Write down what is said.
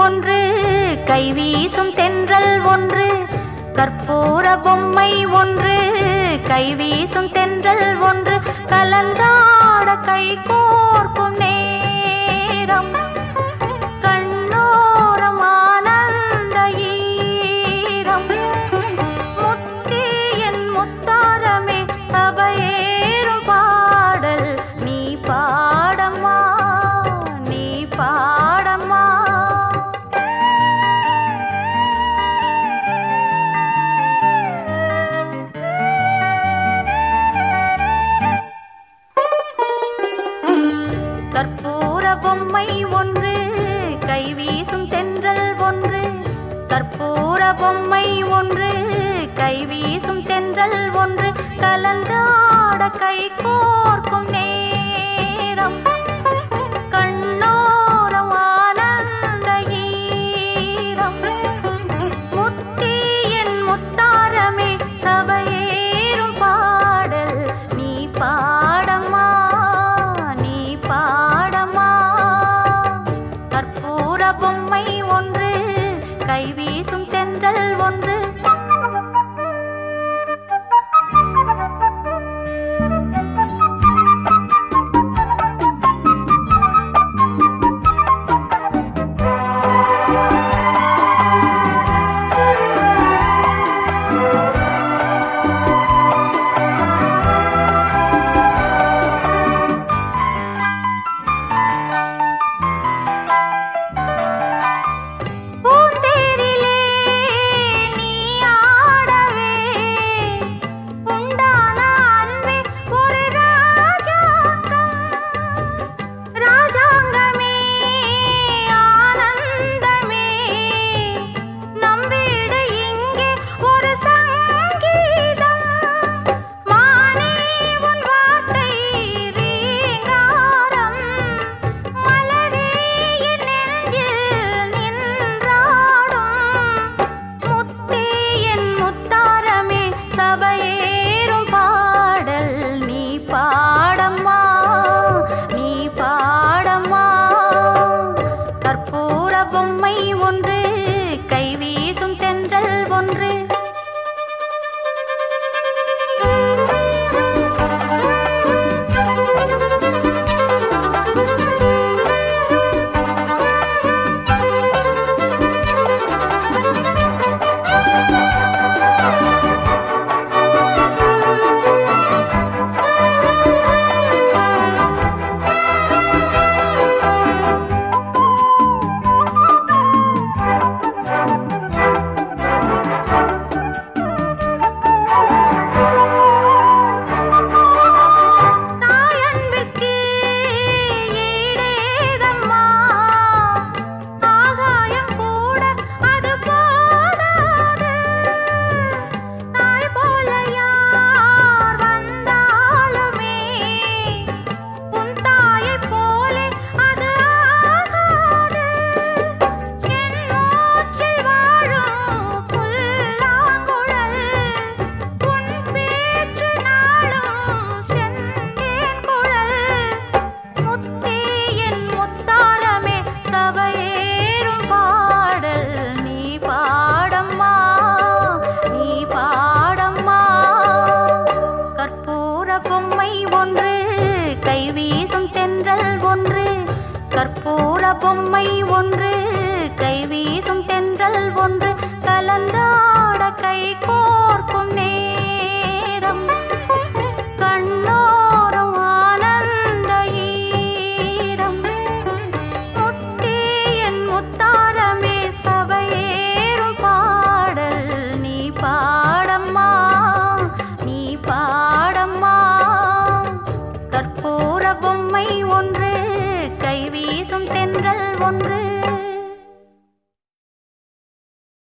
ஒன்று கை வீசும் தென்றல் ஒன்று கற்பூர பொம்மை ஒன்று கை வீசும் தென்றல் ஒன்று கலந்தாட கை கோர்க்கும் நே கற்பூர பொம்மை ஒன்று கைவீசும் சென்றல் ஒன்று. கற்பூர பொம்மை ஒன்று கைவீசும் சென்றல் ஒன்று. கலந்தாட கை கோர்க்கும் நெய் கைவீசும் தென்றல் ஒன்று கற்பூர பொம்மை ஒன்று கைவீசும் தென்றல் ஒன்று கலந்தாட கை கோ